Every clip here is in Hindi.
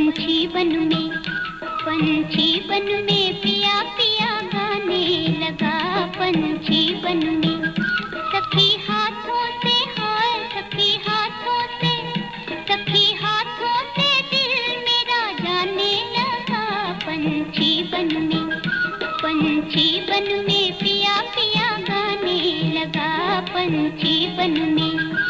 पंछी बन में, पंछी बन में पिया पिया गाने लगा। पंछी बन में, सखी हाथों से हाय, सखी हाथों से, सखी हाथों से दिल मेरा जाने लगा। पंछी बन में, पंछी बन में पिया पिया गाने लगा। पंछी बन में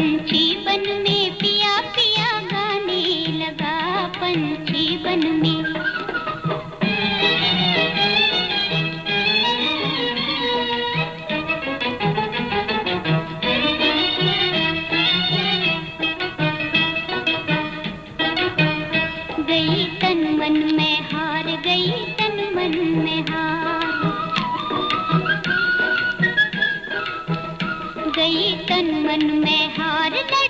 पंछी बन में पिया पिया गाने लगा पंछी बन में। गई तन मन में हार, गई तन मन में हार। गई तन मन में हार लड़ी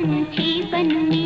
बनती बनने।